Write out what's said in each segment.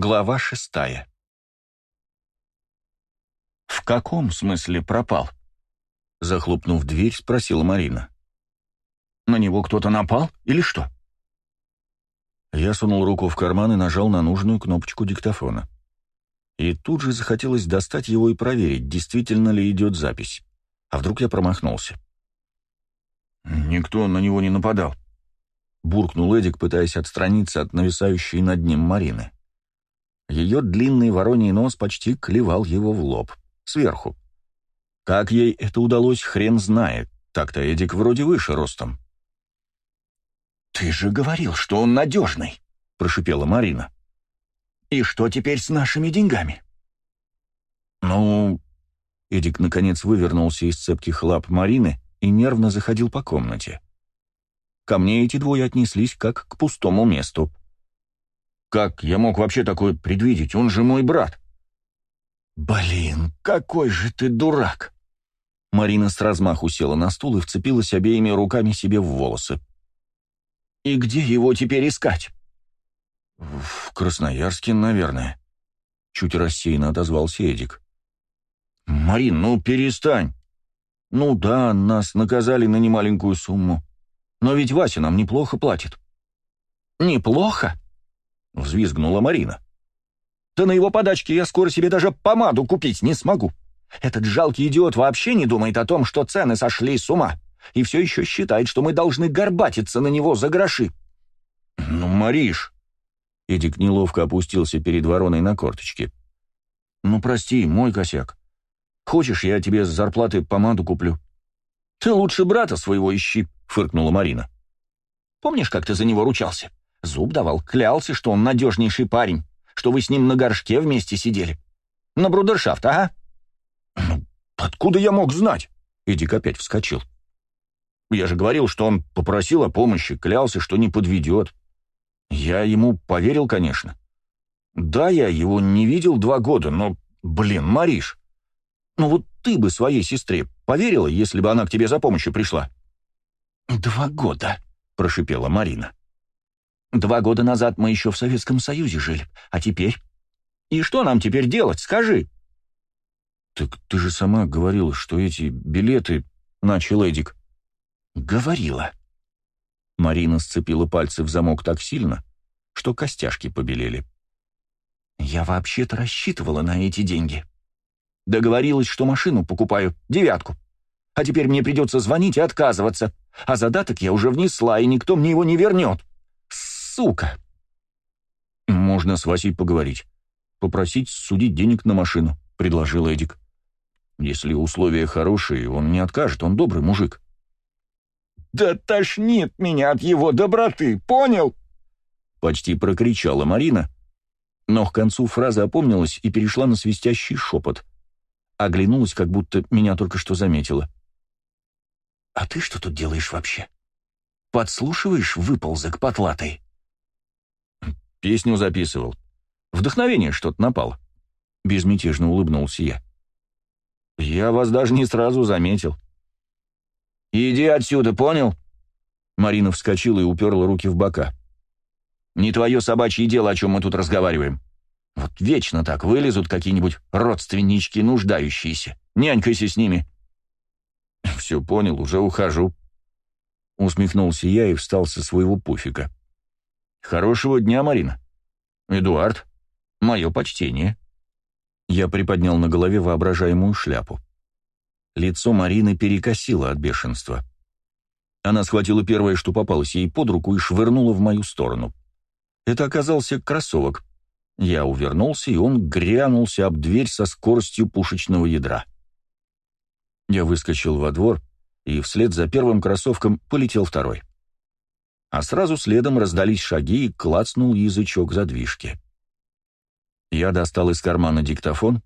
Глава шестая. «В каком смысле пропал?» Захлопнув дверь, спросила Марина. «На него кто-то напал или что?» Я сунул руку в карман и нажал на нужную кнопочку диктофона. И тут же захотелось достать его и проверить, действительно ли идет запись. А вдруг я промахнулся? «Никто на него не нападал», — буркнул Эдик, пытаясь отстраниться от нависающей над ним Марины. Ее длинный вороний нос почти клевал его в лоб, сверху. Как ей это удалось, хрен знает. Так-то Эдик вроде выше ростом. «Ты же говорил, что он надежный», — прошипела Марина. «И что теперь с нашими деньгами?» «Ну...» Эдик наконец вывернулся из цепких лап Марины и нервно заходил по комнате. Ко мне эти двое отнеслись как к пустому месту. Как я мог вообще такое предвидеть? Он же мой брат. Блин, какой же ты дурак! Марина с размаху села на стул и вцепилась обеими руками себе в волосы. И где его теперь искать? В Красноярске, наверное. Чуть рассеянно отозвался Эдик. Марин, ну перестань. Ну да, нас наказали на немаленькую сумму. Но ведь Вася нам неплохо платит. Неплохо? — взвизгнула Марина. «Да на его подачке я скоро себе даже помаду купить не смогу. Этот жалкий идиот вообще не думает о том, что цены сошли с ума, и все еще считает, что мы должны горбатиться на него за гроши». «Ну, Мариш!» Эдик неловко опустился перед вороной на корточки. «Ну, прости, мой косяк. Хочешь, я тебе с зарплаты помаду куплю?» «Ты лучше брата своего ищи», — фыркнула Марина. «Помнишь, как ты за него ручался? Зуб давал, клялся, что он надежнейший парень, что вы с ним на горшке вместе сидели. На брудершафт, ага. Ну, откуда я мог знать? Эдик опять вскочил. Я же говорил, что он попросил о помощи, клялся, что не подведет. Я ему поверил, конечно. Да, я его не видел два года, но, блин, Мариш, ну вот ты бы своей сестре поверила, если бы она к тебе за помощью пришла? «Два года», — прошипела Марина. Два года назад мы еще в Советском Союзе жили, а теперь? И что нам теперь делать, скажи?» «Так ты же сама говорила, что эти билеты...» — начал Эдик. «Говорила». Марина сцепила пальцы в замок так сильно, что костяшки побелели. «Я вообще-то рассчитывала на эти деньги. Договорилась, что машину покупаю, девятку. А теперь мне придется звонить и отказываться. А задаток я уже внесла, и никто мне его не вернет сука!» «Можно с Васей поговорить. Попросить судить денег на машину», — предложил Эдик. «Если условия хорошие, он не откажет, он добрый мужик». «Да тошнит меня от его доброты, понял?» Почти прокричала Марина, но к концу фразы опомнилась и перешла на свистящий шепот. Оглянулась, как будто меня только что заметила. «А ты что тут делаешь вообще? Подслушиваешь выползок потлатый?» Песню записывал. Вдохновение что-то напало. Безмятежно улыбнулся я. Я вас даже не сразу заметил. «Иди отсюда, понял?» Марина вскочила и уперла руки в бока. «Не твое собачье дело, о чем мы тут разговариваем. Вот вечно так вылезут какие-нибудь родственнички, нуждающиеся. Нянькайся с ними». «Все понял, уже ухожу». Усмехнулся я и встал со своего пуфика. «Хорошего дня, Марина. Эдуард, мое почтение». Я приподнял на голове воображаемую шляпу. Лицо Марины перекосило от бешенства. Она схватила первое, что попалось ей под руку, и швырнула в мою сторону. Это оказался кроссовок. Я увернулся, и он грянулся об дверь со скоростью пушечного ядра. Я выскочил во двор, и вслед за первым кроссовком полетел второй а сразу следом раздались шаги и клацнул язычок задвижки. Я достал из кармана диктофон,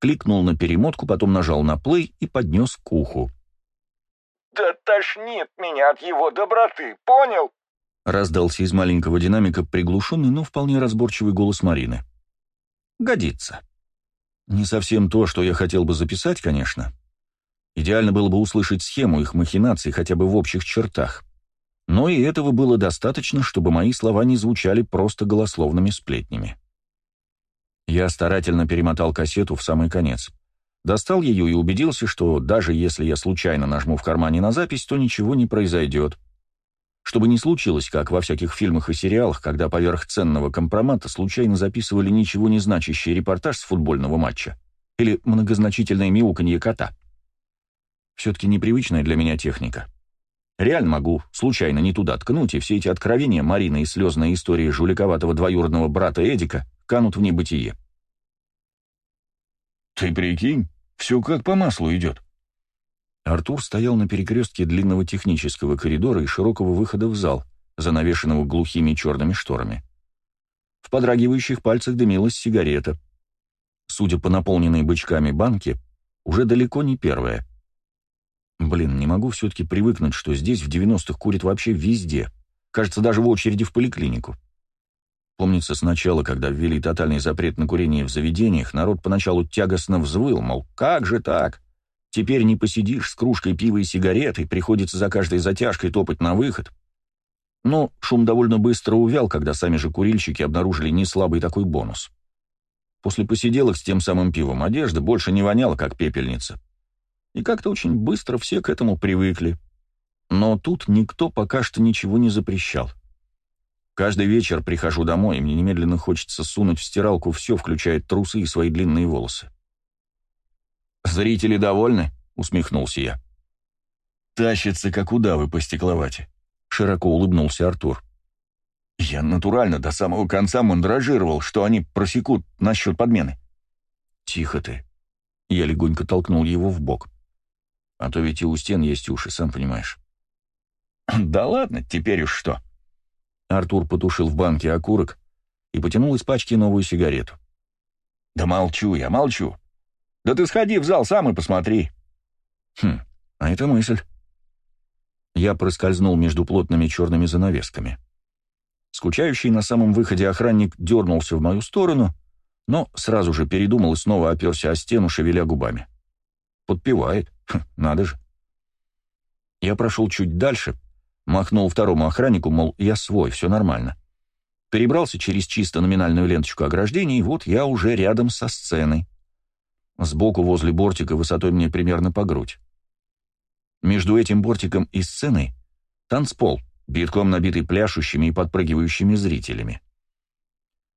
кликнул на перемотку, потом нажал на плей и поднес к уху. «Да тошнит меня от его доброты, понял?» Раздался из маленького динамика приглушенный, но вполне разборчивый голос Марины. «Годится. Не совсем то, что я хотел бы записать, конечно. Идеально было бы услышать схему их махинаций хотя бы в общих чертах. Но и этого было достаточно, чтобы мои слова не звучали просто голословными сплетнями. Я старательно перемотал кассету в самый конец. Достал ее и убедился, что даже если я случайно нажму в кармане на запись, то ничего не произойдет. Чтобы не случилось, как во всяких фильмах и сериалах, когда поверх ценного компромата случайно записывали ничего не значащий репортаж с футбольного матча или многозначительное мяуканье кота. Все-таки непривычная для меня техника. Реально могу случайно не туда ткнуть, и все эти откровения Марины и слезная история жуликоватого двоюродного брата Эдика канут в небытие. «Ты прикинь, все как по маслу идет», Артур стоял на перекрестке длинного технического коридора и широкого выхода в зал, занавешенного глухими черными шторами. В подрагивающих пальцах дымилась сигарета. Судя по наполненной бычками банке, уже далеко не первая. Блин, не могу все-таки привыкнуть, что здесь в 90-х курят вообще везде. Кажется, даже в очереди в поликлинику. Помнится, сначала, когда ввели тотальный запрет на курение в заведениях, народ поначалу тягостно взвыл, мол, как же так? Теперь не посидишь с кружкой пива и сигаретой, приходится за каждой затяжкой топать на выход. Но шум довольно быстро увял, когда сами же курильщики обнаружили неслабый такой бонус. После посиделок с тем самым пивом одежда больше не воняла, как пепельница. И как-то очень быстро все к этому привыкли. Но тут никто пока что ничего не запрещал. Каждый вечер прихожу домой, и мне немедленно хочется сунуть в стиралку все, включая трусы и свои длинные волосы. «Зрители довольны?» — усмехнулся я. «Тащится, как удавы по стекловате», — широко улыбнулся Артур. «Я натурально до самого конца мандражировал, что они просекут насчет подмены». «Тихо ты». Я легонько толкнул его в бок. «А то ведь и у стен есть уши, сам понимаешь». «Да ладно, теперь уж что». Артур потушил в банке окурок и потянул из пачки новую сигарету. «Да молчу я, молчу. Да ты сходи в зал сам и посмотри». «Хм, а это мысль». Я проскользнул между плотными черными занавесками. Скучающий на самом выходе охранник дернулся в мою сторону, но сразу же передумал и снова оперся о стену, шевеля губами. Подпевает. Хм, надо же. Я прошел чуть дальше, махнул второму охраннику, мол, я свой, все нормально. Перебрался через чисто номинальную ленточку ограждения, и вот я уже рядом со сценой. Сбоку возле бортика высотой мне примерно по грудь. Между этим бортиком и сценой танцпол, битком набитый пляшущими и подпрыгивающими зрителями.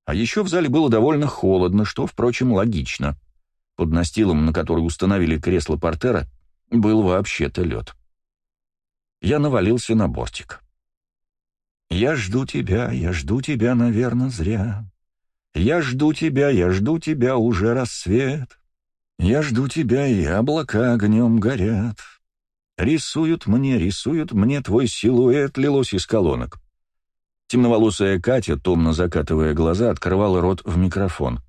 А еще в зале было довольно холодно, что, впрочем, логично. Под настилом, на который установили кресло портера, был вообще-то лед. Я навалился на бортик. «Я жду тебя, я жду тебя, наверное, зря. Я жду тебя, я жду тебя, уже рассвет. Я жду тебя, и облака огнем горят. Рисуют мне, рисуют мне твой силуэт, лилось из колонок. Темноволосая Катя, томно закатывая глаза, открывала рот в микрофон.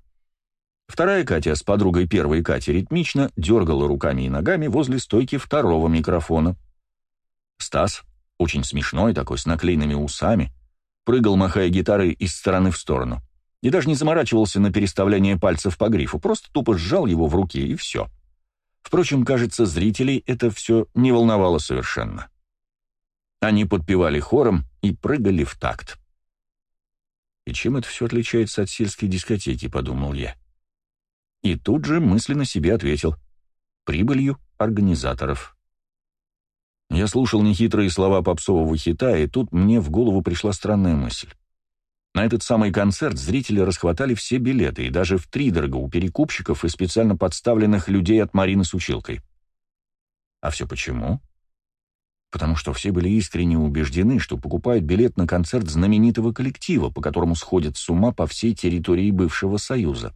Вторая Катя с подругой первой Кати ритмично дергала руками и ногами возле стойки второго микрофона. Стас, очень смешной такой, с наклеенными усами, прыгал, махая гитарой из стороны в сторону и даже не заморачивался на переставляние пальцев по грифу, просто тупо сжал его в руке, и все. Впрочем, кажется, зрителей это все не волновало совершенно. Они подпевали хором и прыгали в такт. «И чем это все отличается от сельской дискотеки?» — подумал я. И тут же мысленно себе ответил. «Прибылью организаторов». Я слушал нехитрые слова попсового хита, и тут мне в голову пришла странная мысль. На этот самый концерт зрители расхватали все билеты, и даже в втридорого у перекупщиков и специально подставленных людей от Марины с училкой. А все почему? Потому что все были искренне убеждены, что покупают билет на концерт знаменитого коллектива, по которому сходят с ума по всей территории бывшего Союза.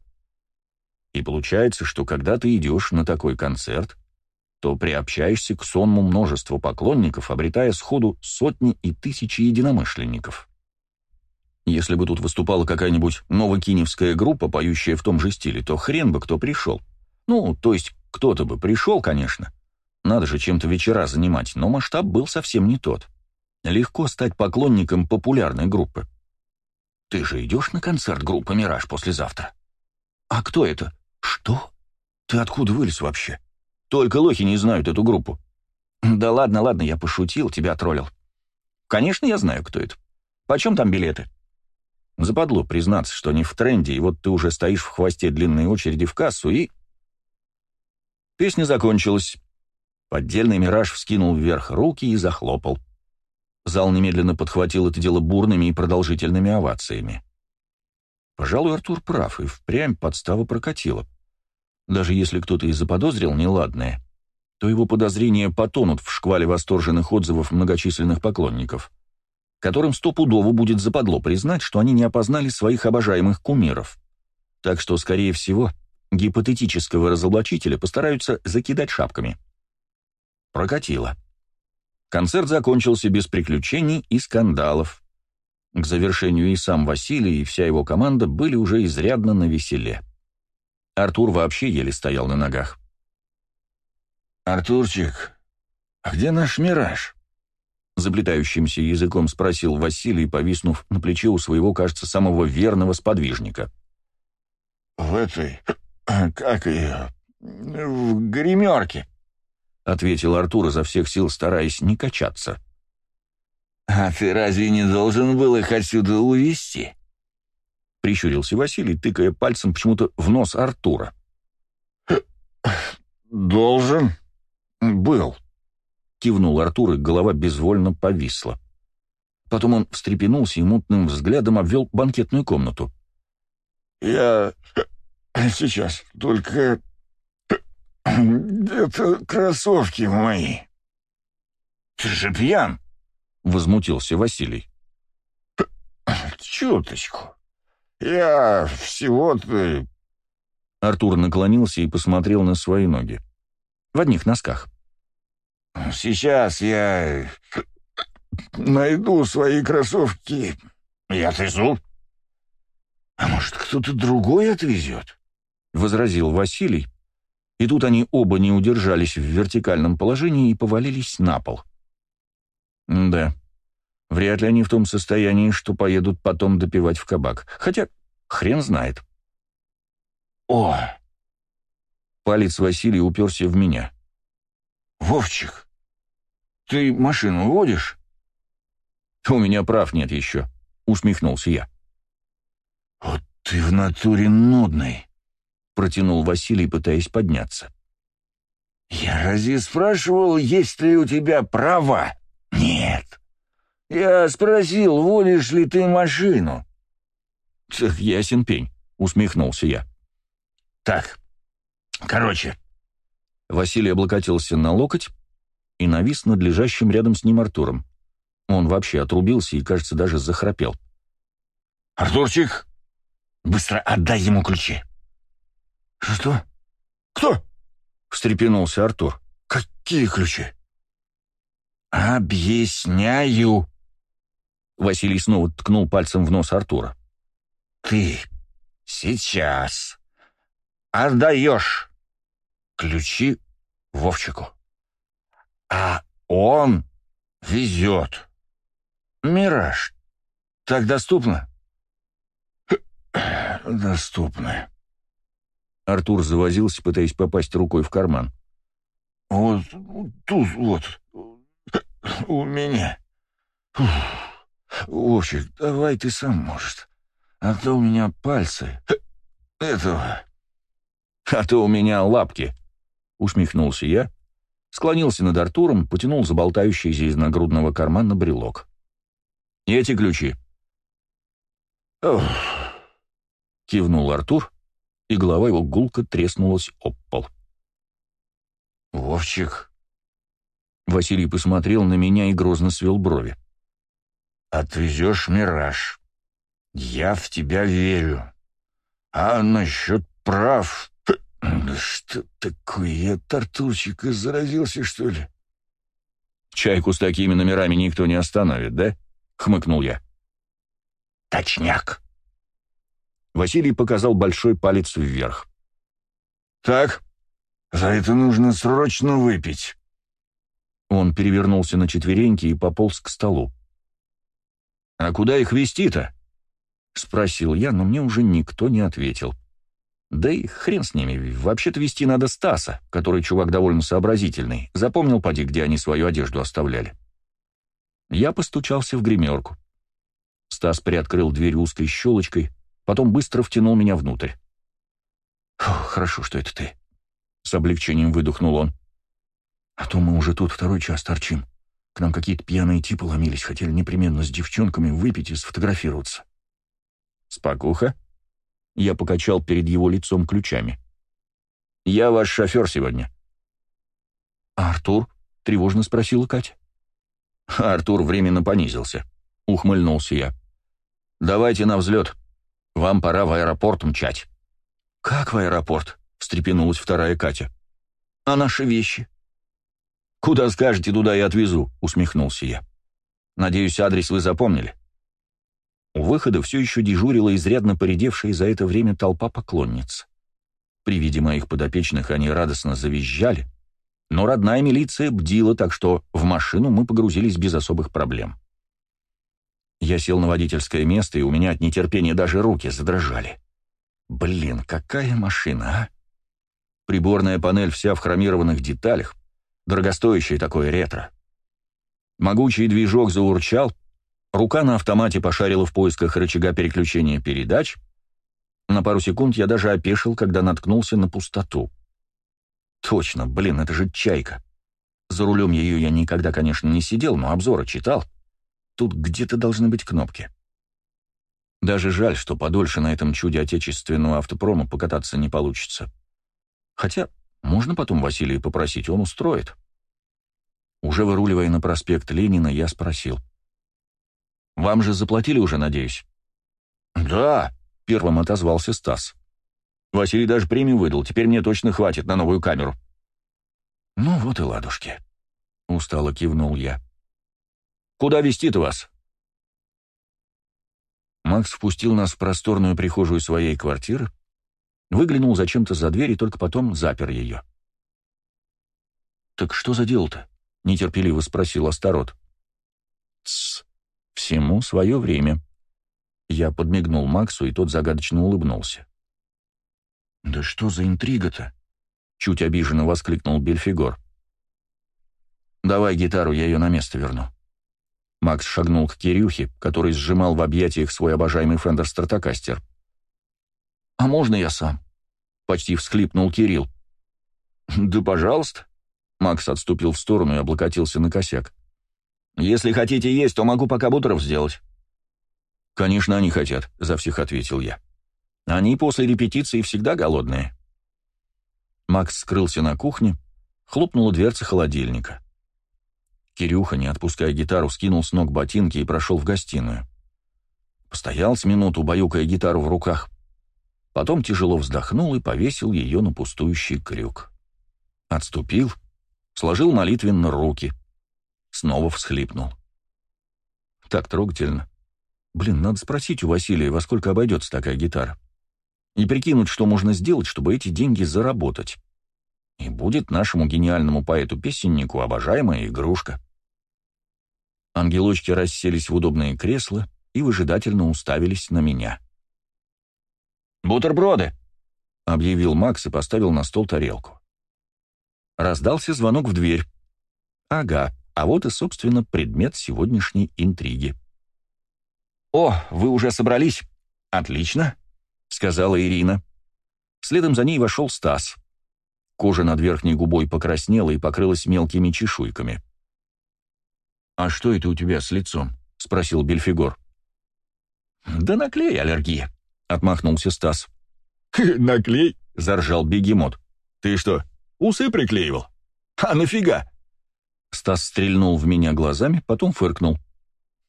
И получается, что когда ты идешь на такой концерт, то приобщаешься к сонму множеству поклонников, обретая сходу сотни и тысячи единомышленников. Если бы тут выступала какая-нибудь новокиневская группа, поющая в том же стиле, то хрен бы кто пришел. Ну, то есть кто-то бы пришел, конечно. Надо же чем-то вечера занимать, но масштаб был совсем не тот. Легко стать поклонником популярной группы. Ты же идешь на концерт группы «Мираж» послезавтра? А кто это? Что? Ты откуда вылез вообще? Только лохи не знают эту группу. Да ладно, ладно, я пошутил, тебя троллил. Конечно, я знаю, кто это. Почем там билеты? Западло признаться, что не в тренде, и вот ты уже стоишь в хвосте длинной очереди в кассу, и... Песня закончилась. Поддельный «Мираж» вскинул вверх руки и захлопал. Зал немедленно подхватил это дело бурными и продолжительными овациями. Пожалуй, Артур прав, и впрямь подстава прокатила. Даже если кто-то и заподозрил неладное, то его подозрения потонут в шквале восторженных отзывов многочисленных поклонников которым стопудово будет западло признать, что они не опознали своих обожаемых кумиров. Так что, скорее всего, гипотетического разоблачителя постараются закидать шапками. Прокатило. Концерт закончился без приключений и скандалов. К завершению и сам Василий, и вся его команда были уже изрядно на веселе. Артур вообще еле стоял на ногах. «Артурчик, а где наш «Мираж»?» Заплетающимся языком спросил Василий, повиснув на плече у своего, кажется, самого верного сподвижника. «В этой... как ее... в гримерке», — ответил Артур изо всех сил, стараясь не качаться. «А ты разве не должен был их отсюда увезти?» — прищурился Василий, тыкая пальцем почему-то в нос Артура. «Должен был», — кивнул Артур, и голова безвольно повисла. Потом он встрепенулся и мутным взглядом обвел банкетную комнату. «Я сейчас только... Это кроссовки мои». «Ты же пьян!» — возмутился Василий. «Чуточку. Я всего-то...» Артур наклонился и посмотрел на свои ноги. В одних носках. Сейчас я найду свои кроссовки и отвезу. А может, кто-то другой отвезет? Возразил Василий. И тут они оба не удержались в вертикальном положении и повалились на пол. Да, вряд ли они в том состоянии, что поедут потом допивать в кабак. Хотя хрен знает. О! Палец Василия уперся в меня. Вовчик, ты машину водишь? У меня прав нет еще, усмехнулся я. Вот ты в натуре нудный, протянул Василий, пытаясь подняться. Я разве спрашивал, есть ли у тебя права? Нет. Я спросил, водишь ли ты машину? Ясен пень, усмехнулся я. Так, короче. Василий облокотился на локоть, и навис над лежащим рядом с ним Артуром. Он вообще отрубился и, кажется, даже захрапел. «Артурчик, быстро отдай ему ключи!» «Что? Кто?» — встрепенулся Артур. «Какие ключи?» «Объясняю!» Василий снова ткнул пальцем в нос Артура. «Ты сейчас отдаешь ключи Вовчику а он везет. Мираж. Так доступно? Доступно. Артур завозился, пытаясь попасть рукой в карман. Вот тут вот. У меня. Вовчик, давай ты сам, может. А то у меня пальцы. Этого. А то у меня лапки. Усмехнулся я склонился над Артуром, потянул за болтающийся из нагрудного кармана брелок. «И эти ключи». «Ох», — кивнул Артур, и голова его гулко треснулась об пол. «Вовчик». Василий посмотрел на меня и грозно свел брови. «Отвезешь мираж. Я в тебя верю. А насчет прав «Да что такое? Я тартурчик заразился, что ли?» «Чайку с такими номерами никто не остановит, да?» — хмыкнул я. «Точняк!» Василий показал большой палец вверх. «Так, за это нужно срочно выпить». Он перевернулся на четвереньки и пополз к столу. «А куда их вести-то?» — спросил я, но мне уже никто не ответил. Да и хрен с ними, вообще-то вести надо Стаса, который чувак довольно сообразительный. Запомнил, поди, где они свою одежду оставляли. Я постучался в гримерку. Стас приоткрыл дверь узкой щелочкой, потом быстро втянул меня внутрь. «Хорошо, что это ты», — с облегчением выдохнул он. «А то мы уже тут второй час торчим. К нам какие-то пьяные типы ломились, хотели непременно с девчонками выпить и сфотографироваться». «Спокуха?» Я покачал перед его лицом ключами. «Я ваш шофер сегодня». «А Артур?» — тревожно спросила Катя. Артур временно понизился. Ухмыльнулся я. «Давайте на взлет. Вам пора в аэропорт мчать». «Как в аэропорт?» — встрепенулась вторая Катя. «А наши вещи?» «Куда скажете, туда и отвезу», — усмехнулся я. «Надеюсь, адрес вы запомнили?» У выхода все еще дежурила изрядно поредевшая за это время толпа поклонниц. При виде моих подопечных они радостно завизжали, но родная милиция бдила, так что в машину мы погрузились без особых проблем. Я сел на водительское место, и у меня от нетерпения даже руки задрожали. Блин, какая машина, а? Приборная панель вся в хромированных деталях, дорогостоящее такое ретро. Могучий движок заурчал, рука на автомате пошарила в поисках рычага переключения передач. На пару секунд я даже опешил, когда наткнулся на пустоту. Точно, блин, это же чайка. За рулем ее я никогда, конечно, не сидел, но обзоры читал. Тут где-то должны быть кнопки. Даже жаль, что подольше на этом чуде отечественного автопрома покататься не получится. Хотя можно потом Василия попросить, он устроит. Уже выруливая на проспект Ленина, я спросил. «Вам же заплатили уже, надеюсь?» «Да», — первым отозвался Стас. Василий даже премию выдал, теперь мне точно хватит на новую камеру. «Ну вот и ладушки», — устало кивнул я. «Куда везти-то вас?» Макс впустил нас в просторную прихожую своей квартиры, выглянул зачем-то за дверь и только потом запер ее. «Так что за дело-то?» — нетерпеливо спросил Астарот. «Тссс, всему свое время». Я подмигнул Максу, и тот загадочно улыбнулся. «Да что за интрига-то?» — чуть обиженно воскликнул Бельфигор. «Давай гитару, я ее на место верну». Макс шагнул к Кирюхе, который сжимал в объятиях свой обожаемый Фендер Стратокастер. «А можно я сам?» — почти всхлипнул Кирилл. «Да, пожалуйста». Макс отступил в сторону и облокотился на косяк. «Если хотите есть, то могу пока бутеров сделать». «Конечно, они хотят», — за всех ответил я. Они после репетиции всегда голодные. Макс скрылся на кухне, хлопнула дверца холодильника. Кирюха, не отпуская гитару, скинул с ног ботинки и прошел в гостиную. Постоял с минуту, баюкая гитару в руках. Потом тяжело вздохнул и повесил ее на пустующий крюк. Отступил, сложил молитвенно руки. Снова всхлипнул. Так трогательно. Блин, надо спросить у Василия, во сколько обойдется такая гитара и прикинуть, что можно сделать, чтобы эти деньги заработать. И будет нашему гениальному поэту-песеннику обожаемая игрушка. Ангелочки расселись в удобные кресла и выжидательно уставились на меня. «Бутерброды!» — объявил Макс и поставил на стол тарелку. Раздался звонок в дверь. Ага, а вот и, собственно, предмет сегодняшней интриги. «О, вы уже собрались? Отлично!» — сказала Ирина. Следом за ней вошел Стас. Кожа над верхней губой покраснела и покрылась мелкими чешуйками. «А что это у тебя с лицом?» — спросил Бельфигор. «Да наклей аллергия», — отмахнулся Стас. «Наклей?» — заржал бегемот. «Ты что, усы приклеивал? А нафига?» Стас стрельнул в меня глазами, потом фыркнул.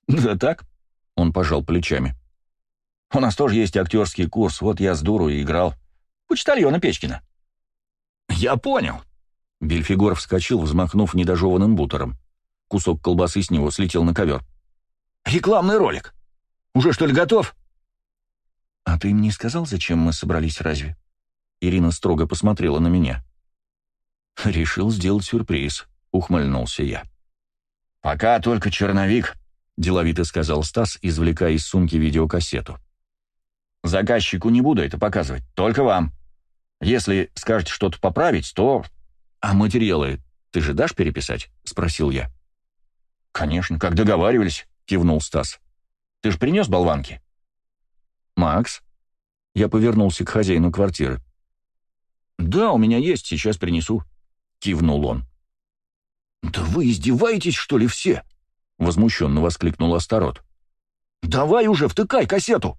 «Да так?» — он пожал плечами. У нас тоже есть актерский курс, вот я с дуру и играл. Почтальона Печкина». «Я понял». Бельфигор вскочил, взмахнув недожеванным бутером. Кусок колбасы с него слетел на ковер. «Рекламный ролик. Уже что ли готов?» «А ты им не сказал, зачем мы собрались, разве?» Ирина строго посмотрела на меня. «Решил сделать сюрприз», — ухмыльнулся я. «Пока только черновик», — деловито сказал Стас, извлекая из сумки видеокассету. Заказчику не буду это показывать, только вам. Если скажете что-то поправить, то... А материалы ты же дашь переписать? Спросил я. Конечно, как договаривались, кивнул Стас. Ты же принес болванки?» «Макс?» Я повернулся к хозяину квартиры. «Да, у меня есть, сейчас принесу», — кивнул он. «Да вы издеваетесь, что ли, все?» — возмущенно воскликнул Астарот. «Давай уже, втыкай кассету!»